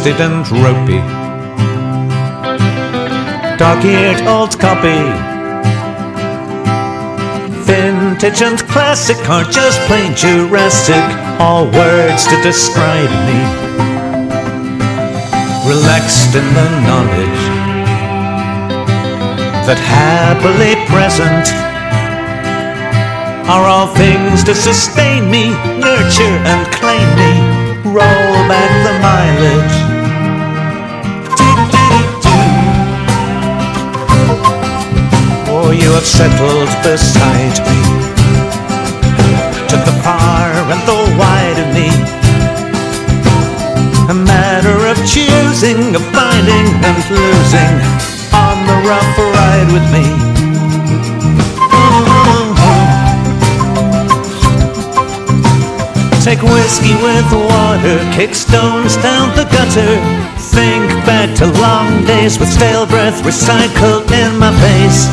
rusted and ropey. Dark eared old copy. Vintage and classic are just plain Jurassic, all words to describe me. Relaxed in the knowledge that happily present are all things to sustain me, nurture and claim me. Roll back the mileage. You have settled beside me. Took the far and the wide of me. A matter of choosing, of finding and losing on the rough ride with me. Take whiskey with water, kick stones down the gutter. Think back to long days with stale breath recycled in my face.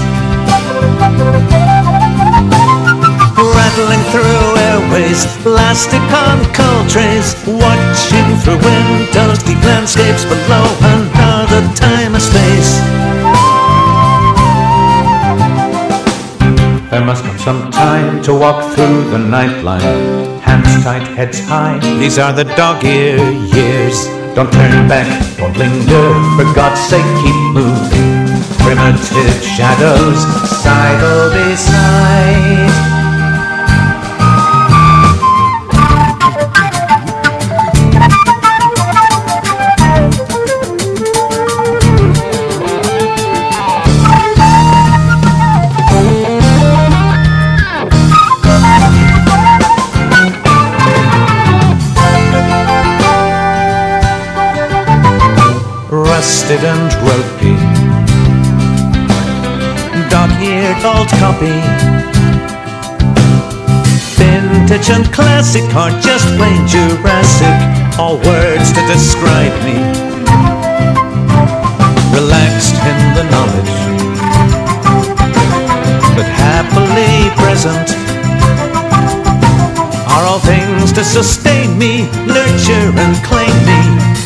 Rattling through airways, plastic on cold trays. Watching through windows, deep landscapes below another time and space. There must come some time to walk through the nightline hands tight, heads high. These are the dog ear years. Don't turn back, don't linger. For God's sake, keep moving. Primitive shadows, sidle beside. rusted and ropey. Old copy. Vintage and classic are just plain Jurassic. All words to describe me. Relaxed in the knowledge, but happily present. Are all things to sustain me, nurture and claim me.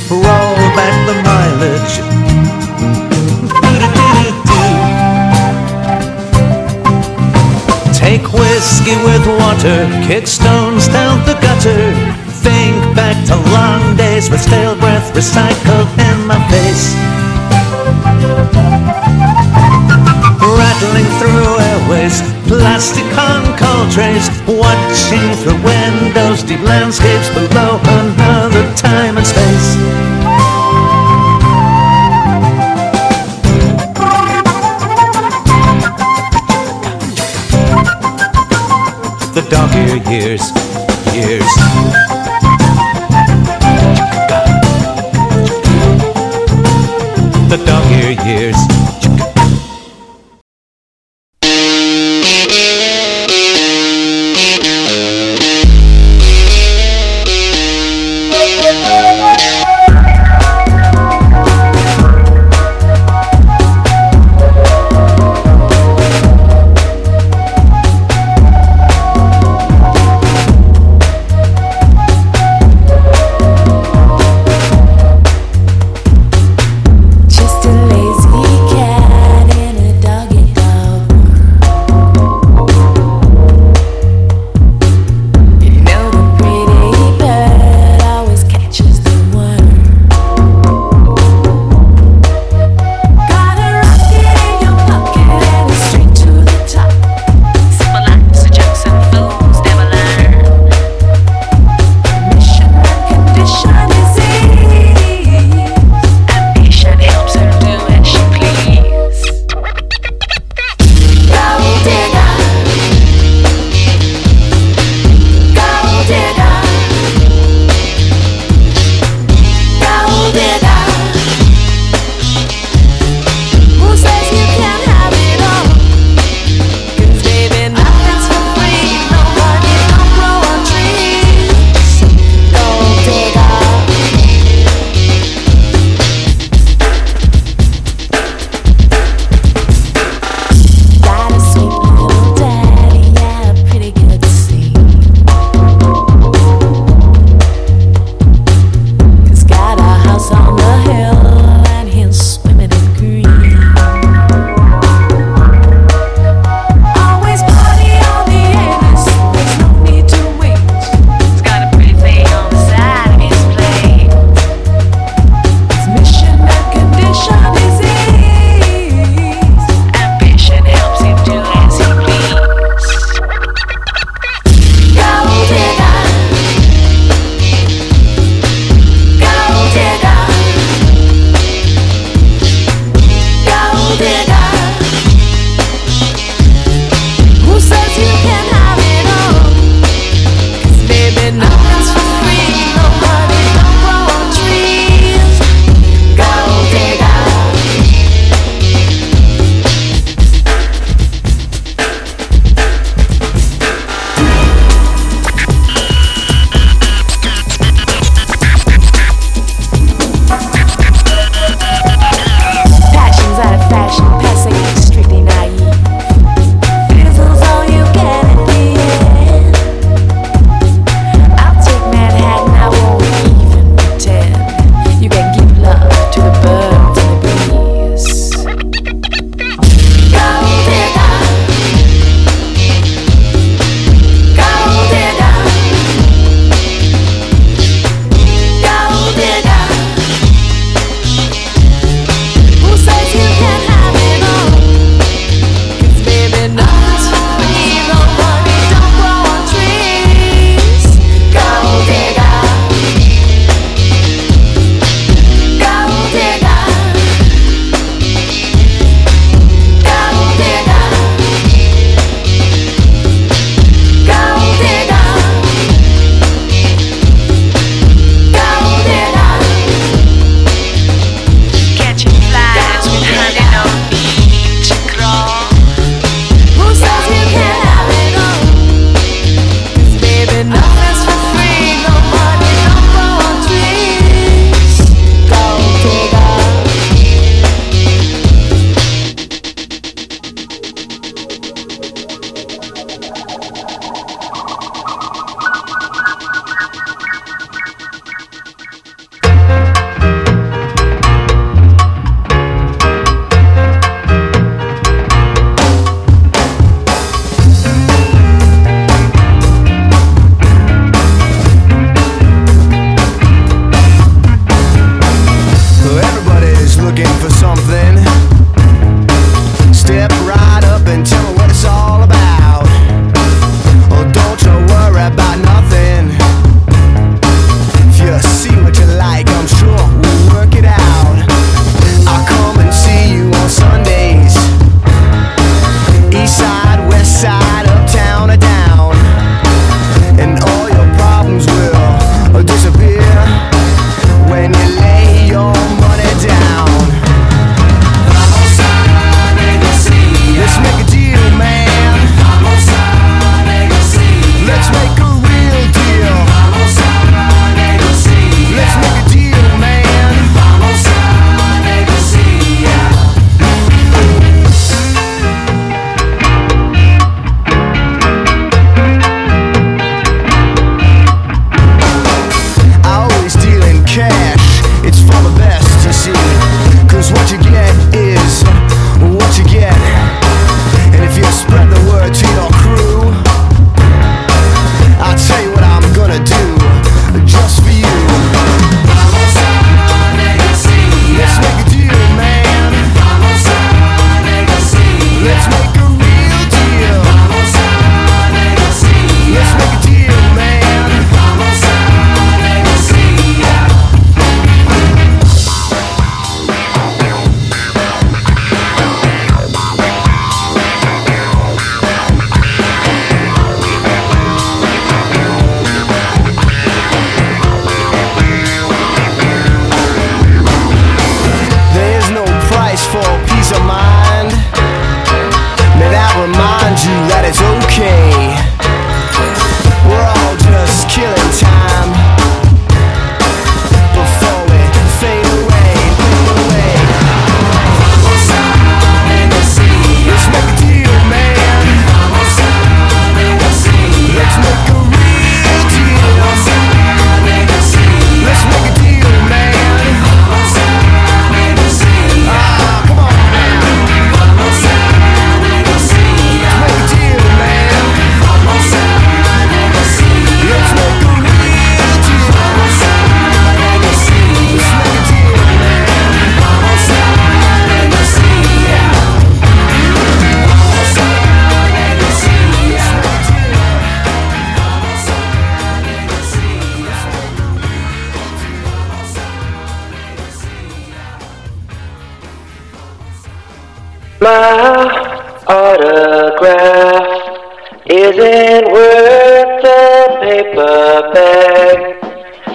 Roll back the mileage. Whiskey with water, kick stones down the gutter. Think back to long days with stale breath recycled in my face. Rattling through airways, plastic on cold trays, watching through windows, deep landscapes below another time and space. Dog ear years, years. The dog ear years.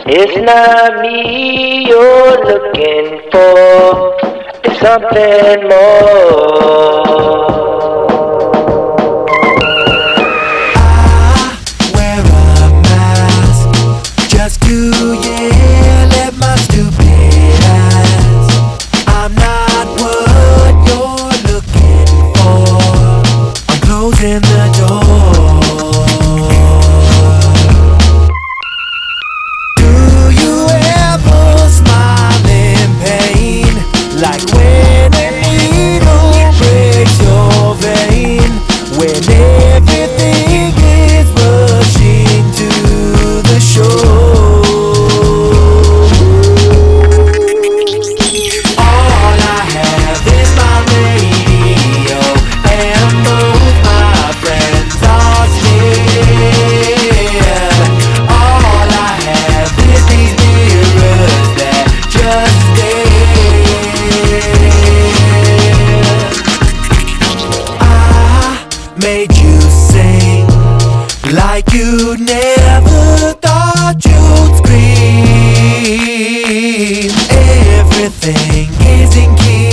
It's not me you're looking for, it's something more. I ah, wear a mask just to, yeah. made you sing like you never thought you'd scream. Everything is in key.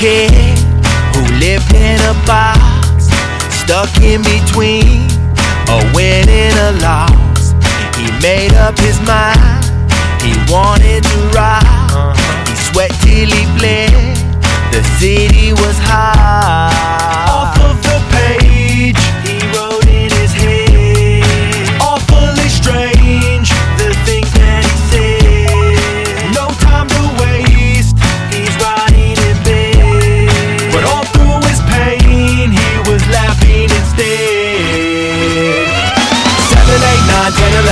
Kid who lived in a box, stuck in between a win and a loss. He made up his mind, he wanted to rock. Uh-huh. He sweat till he bled, the city was hot. Off of the page,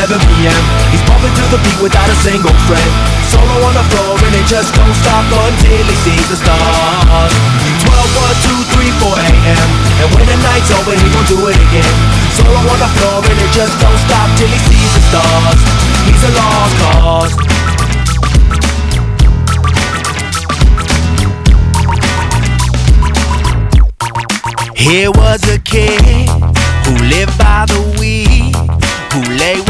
8, 9, 10, 11 p.m. He's bumping to the beat without a single friend. Solo on the floor and it just don't stop until he sees the stars. 12, 1, 2, 3, 4 a.m. And when the night's over, he won't do it again. Solo on the floor and it just don't stop till he sees the stars. He's a lost cause. Here was a kid who lived by the weed, who lay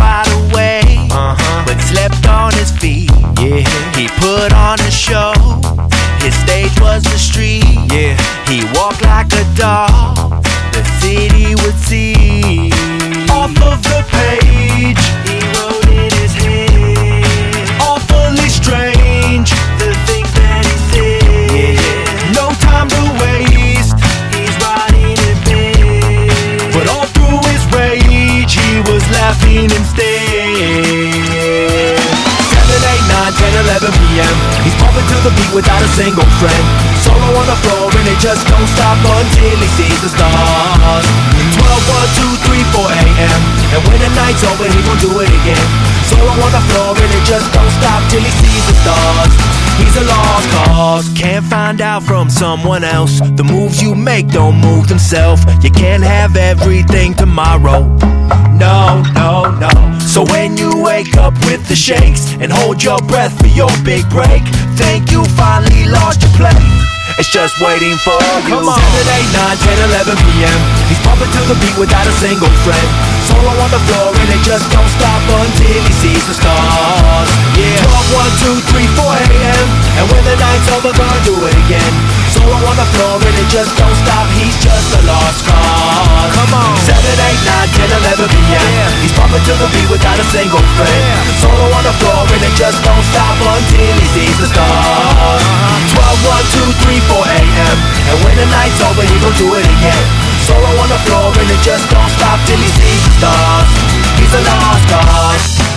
slept on his feet. Yeah, he put on a show. His stage was the street. Yeah, he walked like a dog. The city would see. Off of the page, he wrote in his head. Awfully strange, the things that he said. Yeah, no time to waste. He's riding in bed. But all through his rage, he was laughing instead. 11 p.m. He's bumping to the beat without a single friend. Solo on the floor and it just don't stop until he sees the stars. 12, 1, 2, 3, 4 a.m. And when the night's over, he won't do it again. Solo on the floor and it just don't stop till he sees the stars. He's a lost cause. Can't find out from someone else. The moves you make don't move themselves. You can't have everything tomorrow. No, no, no. So when you wake up with the shakes and hold your breath for your big break, think you finally lost your place. It's just waiting for you. Come on. 7, 8, 9, 10, 11 p.m. He's bumping to the beat without a single friend. Solo on the floor and it just don't stop until he sees the stars. Yeah. 12, 1, 2, 3, 4 a.m. And when the night's over, gonna do it again. Solo on the floor and it just don't stop. He's just a lost cause. Come on. 7, 8, 9, 10, 11 p.m. He's bumping to the beat without a single friend. Solo on the floor and it just don't stop until he sees the stars. Uh-huh. 12, 1, 2, 3, 4 a.m. And when the night's over, he gon' do it again. Solo on the floor and it just don't stop till he sees the stars. He's a lost cause.